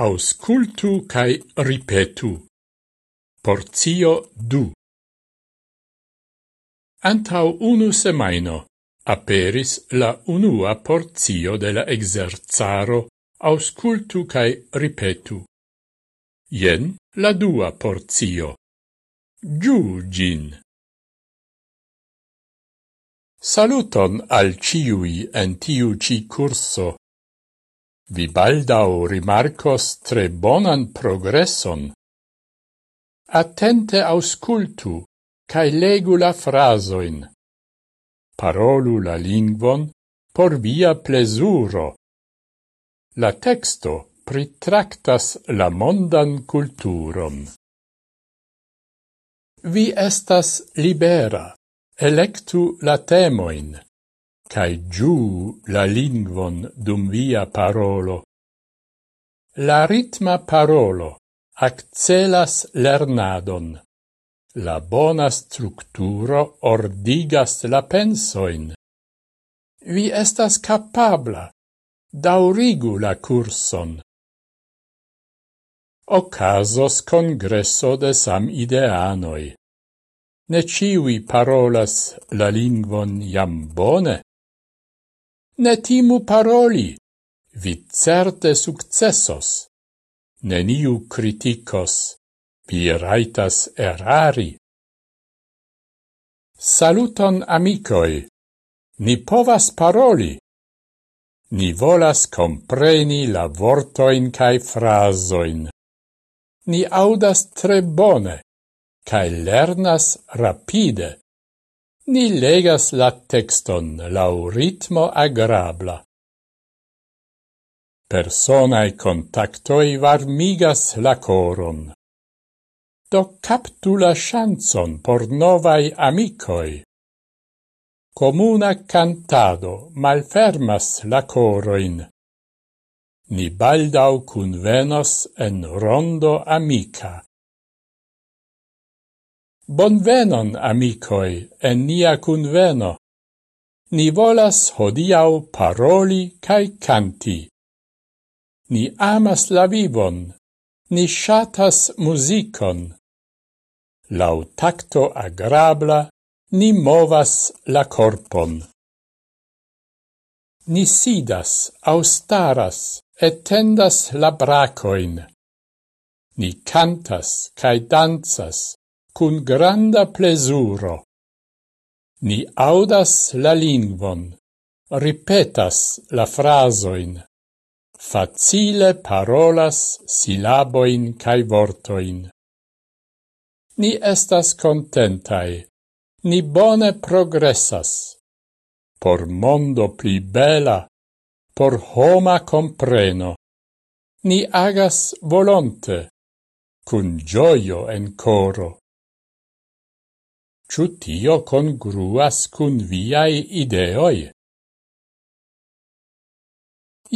Auscultu cae ripetu. Porzio du. Antau unu semaino aperis la unua porzio de la exerzaro Auscultu cae ripetu. Ien la dua porzio. Giu gin. Saluton al ciui en tiu ci curso. Vi baldau rimarcos tre bonan progresson. Attente auscultu, cae legu la frasoin. Parolu la lingvon por via plesuro. La texto pritractas la mondan culturon. Vi estas libera, electu la temoin cae giù la lingvon dum via parolo. La ritma parolo accelas lernadon. La bona structuro ordigas la pensoin. Vi estas capabla. Daurigu la curson. Ocasos congresso de sam ideanoi. Ne ciui parolas la lingvon jam bone, Ne timu paroli, vi certe successos. Neniu criticos, vi raitas erari. Saluton amicoi, ni povas paroli. Ni volas compreni la vortoin cae frasoin. Ni audas tre bone, cae lernas rapide. Ni legas la texton lau ritmo agrabla. Personae contactoi varmigas la coron. Do captu la chanson por novai amicoi. Comuna cantado malfermas la coroin. Ni baldau cunvenos en rondo amica. Bonvenon, amicoi, en nia cunveno. Ni volas hodiau paroli cae canti. Ni amas la vivon, ni shatas musicon. Lau tacto agrabla, ni movas la corpon. Ni sidas, austaras, et tendas la bracoin. Ni cantas, cae danzas, cun granda plesuro. Ni audas la lingvon, ripetas la frasoin, facile parolas silaboin cae vortoin. Ni estas contentai, ni bone progressas. Por mondo pli bela, por homa compreno. Ni agas volonte, cun gioio en coro. Ciu tio congruas cun viai ideoi?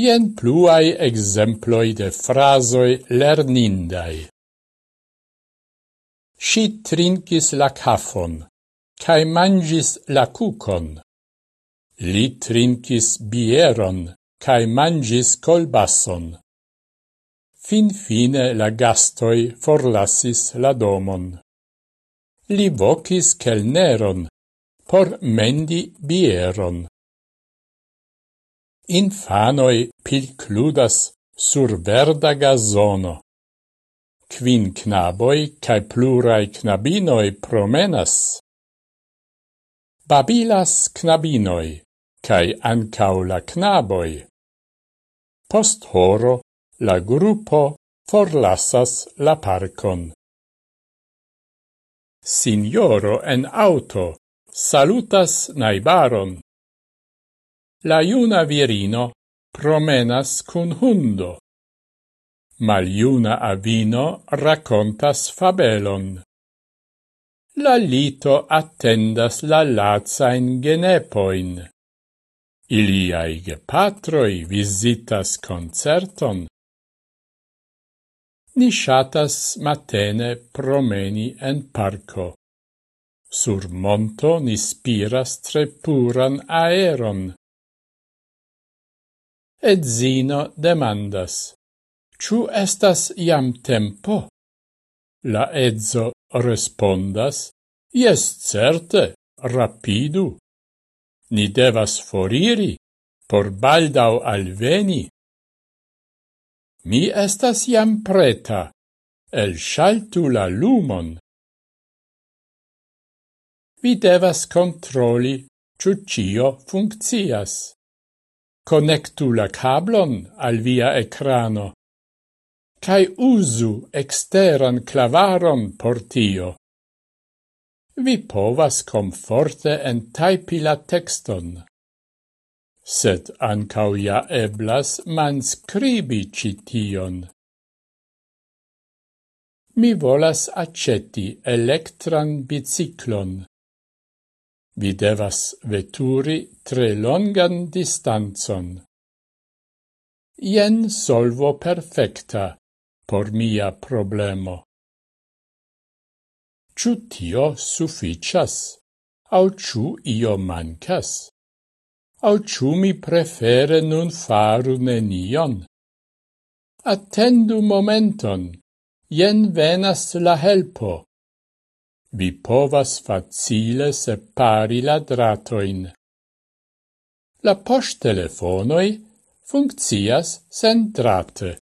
Ien pluai exemploi de frasoi lernindai. Si trinkis la cafon, cae mangis la cucon. Li trinkis bieron, cae mangis colbasson. Fin fine la gastoi forlassis la domon li vocis kelneron por mendi bieron. Infanoi pilcludas sur verda gazono. Quin knaboi cae plurai knabinoi promenas. Babilas knabinoi, cae ancau la knaboi. Post horo la gruppo forlassas la parcon. Signoro en auto salutas naibaron. La iuna virino promenas cun hundo. Maliuna avino racontas fabelon. La lito attendas la lazain genepoin. Iliai patroi visitas concerton. Ni shatas matene promeni en parco. Sur monto ni spiras tre puran aeron. Edzino demandas, Ciu estas iam tempo? La edzo respondas, Ies certe, rapidu. Ni devas foriri, por baldau alveni. Mi estas iam preta. El shaltu la lumon. Vi devas controli ciu cio funccias. Connectu la cablon al via ecrano. Cai usu exteran clavaron por tio. Vi povas comforte entaipi la texton sed ancau ja eblas manscribi cition. Mi volas aceti electran biciclon. Vi devas veturi tre longan distanzon. Ien solvo perfecta por mia problemo. Ciu tio sufficias, au ciu io mancas? au ciu mi prefere nun faru nenion. Attendu momenton, jen venas la helpo. Vi povas facile separi la dratoin. La posttelefonoi funccias sen drate.